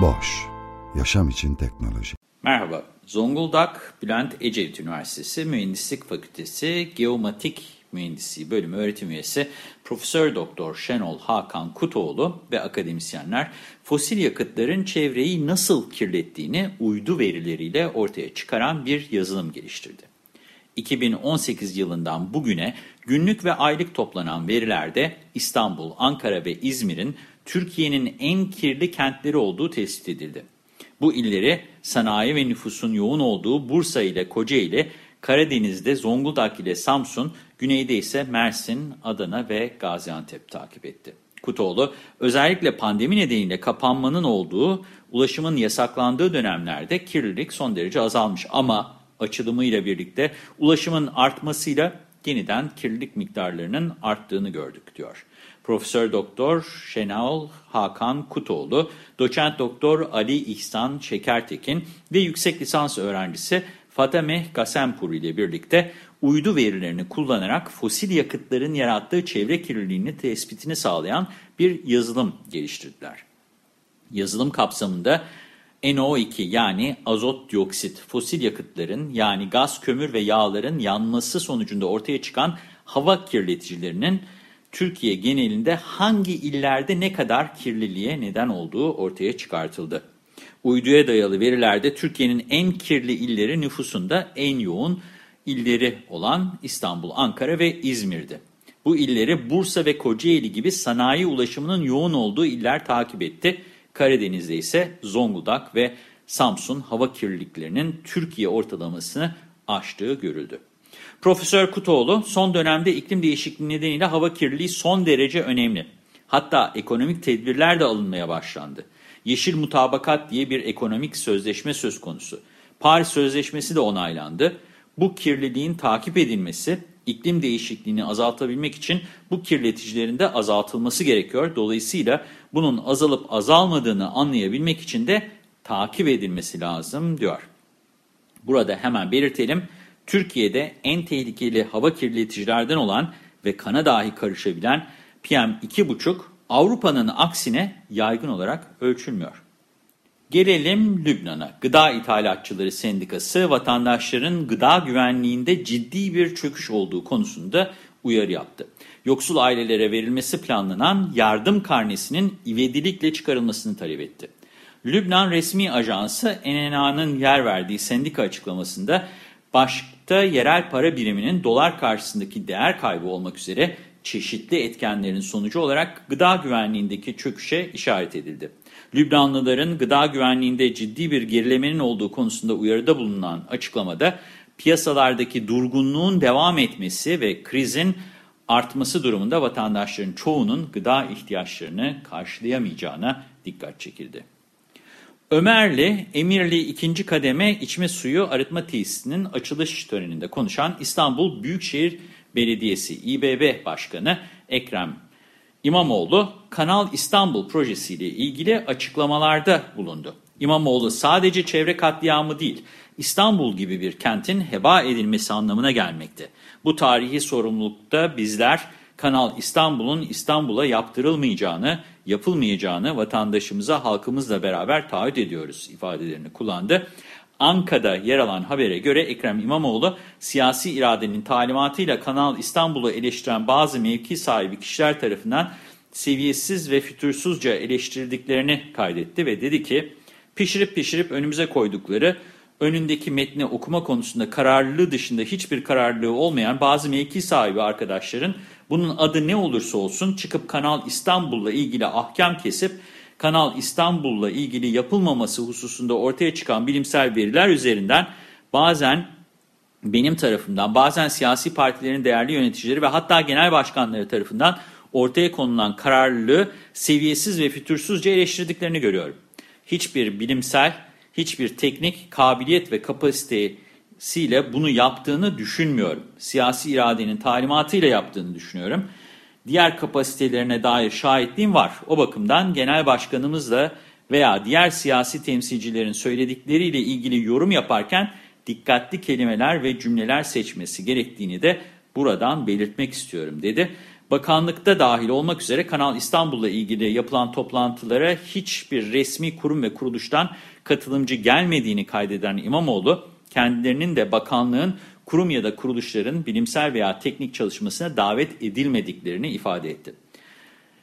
Boş, yaşam için teknoloji. Merhaba, Zonguldak Bülent Ecevit Üniversitesi Mühendislik Fakültesi Geomatik Mühendisliği Bölümü öğretim üyesi Profesör Doktor Şenol Hakan Kutoğlu ve akademisyenler fosil yakıtların çevreyi nasıl kirlettiğini uydu verileriyle ortaya çıkaran bir yazılım geliştirdi. 2018 yılından bugüne günlük ve aylık toplanan verilerde İstanbul, Ankara ve İzmir'in Türkiye'nin en kirli kentleri olduğu tespit edildi. Bu illeri sanayi ve nüfusun yoğun olduğu Bursa ile Kocaeli, Karadeniz'de Zonguldak ile Samsun, güneyde ise Mersin, Adana ve Gaziantep takip etti. Kutoğlu özellikle pandemi nedeniyle kapanmanın olduğu, ulaşımın yasaklandığı dönemlerde kirlilik son derece azalmış ama açılımıyla birlikte ulaşımın artmasıyla yeniden kirlilik miktarlarının arttığını gördük diyor. Profesör Doktor Şenol Hakan Kutoğlu, Doçent Doktor Ali İhsan Şekertekin ve yüksek lisans öğrencisi Fateme Gasempur ile birlikte uydu verilerini kullanarak fosil yakıtların yarattığı çevre kirliliğini tespitini sağlayan bir yazılım geliştirdiler. Yazılım kapsamında NO2 yani azot dioksit fosil yakıtların yani gaz, kömür ve yağların yanması sonucunda ortaya çıkan hava kirleticilerinin Türkiye genelinde hangi illerde ne kadar kirliliğe neden olduğu ortaya çıkartıldı. Uyduya dayalı verilerde Türkiye'nin en kirli illeri nüfusunda en yoğun illeri olan İstanbul, Ankara ve İzmir'di. Bu illeri Bursa ve Kocaeli gibi sanayi ulaşımının yoğun olduğu iller takip etti. Karadeniz'de ise Zonguldak ve Samsun hava kirliliklerinin Türkiye ortalamasını aştığı görüldü. Profesör Kutoğlu son dönemde iklim değişikliği nedeniyle hava kirliliği son derece önemli. Hatta ekonomik tedbirler de alınmaya başlandı. Yeşil mutabakat diye bir ekonomik sözleşme söz konusu. Paris Sözleşmesi de onaylandı. Bu kirliliğin takip edilmesi, iklim değişikliğini azaltabilmek için bu kirleticilerin de azaltılması gerekiyor. Dolayısıyla bunun azalıp azalmadığını anlayabilmek için de takip edilmesi lazım diyor. Burada hemen belirtelim. Türkiye'de en tehlikeli hava kirleticilerden olan ve kana dahi karışabilen PM2,5 Avrupa'nın aksine yaygın olarak ölçülmüyor. Gelelim Lübnan'a. Gıda İthalatçıları Sendikası vatandaşların gıda güvenliğinde ciddi bir çöküş olduğu konusunda uyarı yaptı. Yoksul ailelere verilmesi planlanan yardım karnesinin ivedilikle çıkarılmasını talep etti. Lübnan resmi ajansı NNA'nın yer verdiği sendika açıklamasında başta yerel para biriminin dolar karşısındaki değer kaybı olmak üzere çeşitli etkenlerin sonucu olarak gıda güvenliğindeki çöküşe işaret edildi. Lübnanlıların gıda güvenliğinde ciddi bir gerilemenin olduğu konusunda uyarıda bulunan açıklamada piyasalardaki durgunluğun devam etmesi ve krizin artması durumunda vatandaşların çoğunun gıda ihtiyaçlarını karşılayamayacağına dikkat çekildi. Ömerli, Emirli 2. kademe içme suyu arıtma tesisinin açılış töreninde konuşan İstanbul Büyükşehir Belediyesi İBB Başkanı Ekrem İmamoğlu, Kanal İstanbul projesiyle ilgili açıklamalarda bulundu. İmamoğlu sadece çevre katliamı değil, İstanbul gibi bir kentin heba edilmesi anlamına gelmekte. Bu tarihi sorumlulukta bizler Kanal İstanbul'un İstanbul'a yaptırılmayacağını, yapılmayacağını vatandaşımıza, halkımızla beraber taahhüt ediyoruz ifadelerini kullandı. Anka'da yer alan habere göre Ekrem İmamoğlu siyasi iradenin talimatıyla Kanal İstanbul'u eleştiren bazı mevki sahibi kişiler tarafından seviyesiz ve fütursuzca eleştirdiklerini kaydetti ve dedi ki pişirip pişirip önümüze koydukları önündeki metni okuma konusunda kararlılığı dışında hiçbir kararlılığı olmayan bazı mevki sahibi arkadaşların bunun adı ne olursa olsun çıkıp Kanal İstanbul'la ilgili ahkam kesip Kanal İstanbul'la ilgili yapılmaması hususunda ortaya çıkan bilimsel veriler üzerinden bazen benim tarafımdan, bazen siyasi partilerin değerli yöneticileri ve hatta genel başkanları tarafından ortaya konulan kararlılığı seviyesiz ve fütursuzca eleştirdiklerini görüyorum. Hiçbir bilimsel, hiçbir teknik kabiliyet ve kapasitesiyle bunu yaptığını düşünmüyorum. Siyasi iradenin talimatıyla yaptığını düşünüyorum. Diğer kapasitelerine dair şahitliğim var. O bakımdan genel başkanımızla veya diğer siyasi temsilcilerin söyledikleriyle ilgili yorum yaparken dikkatli kelimeler ve cümleler seçmesi gerektiğini de buradan belirtmek istiyorum dedi. Bakanlıkta dahil olmak üzere Kanal İstanbul'la ilgili yapılan toplantılara hiçbir resmi kurum ve kuruluştan katılımcı gelmediğini kaydeden İmamoğlu, kendilerinin de bakanlığın kurum ya da kuruluşların bilimsel veya teknik çalışmasına davet edilmediklerini ifade etti.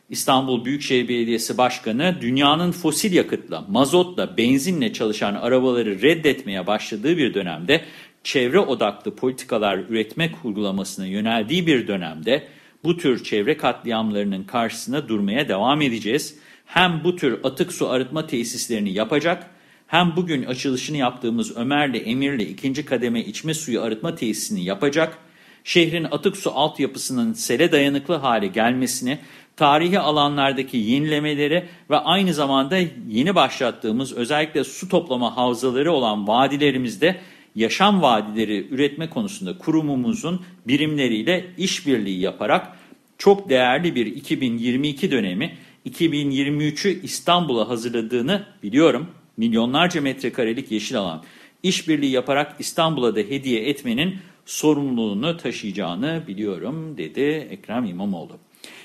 İstanbul Büyükşehir Belediyesi Başkanı dünyanın fosil yakıtla, mazotla, benzinle çalışan arabaları reddetmeye başladığı bir dönemde, çevre odaklı politikalar üretmek uygulamasına yöneldiği bir dönemde bu tür çevre katliamlarının karşısına durmaya devam edeceğiz. Hem bu tür atık su arıtma tesislerini yapacak, hem bugün açılışını yaptığımız Ömerli Emirli ikinci kademe içme suyu arıtma tesisini yapacak, şehrin atık su altyapısının sele dayanıklı hale gelmesini, tarihi alanlardaki yenilemeleri ve aynı zamanda yeni başlattığımız özellikle su toplama havzaları olan vadilerimizde yaşam vadileri üretme konusunda kurumumuzun birimleriyle işbirliği yaparak çok değerli bir 2022 dönemi 2023'ü İstanbul'a hazırladığını biliyorum. Milyonlarca metrekarelik yeşil alan işbirliği yaparak İstanbul'a da hediye etmenin sorumluluğunu taşıyacağını biliyorum dedi Ekrem İmamoğlu.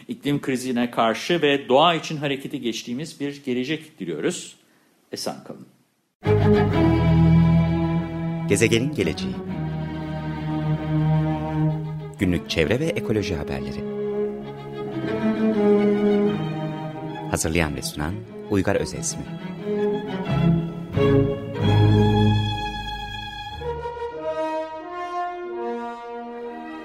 İklim krizine karşı ve doğa için harekete geçtiğimiz bir gelecek diliyoruz. Esen kalın. Gezegenin geleceği Günlük çevre ve ekoloji haberleri Hazırlayan ve sunan Uygar Özesmi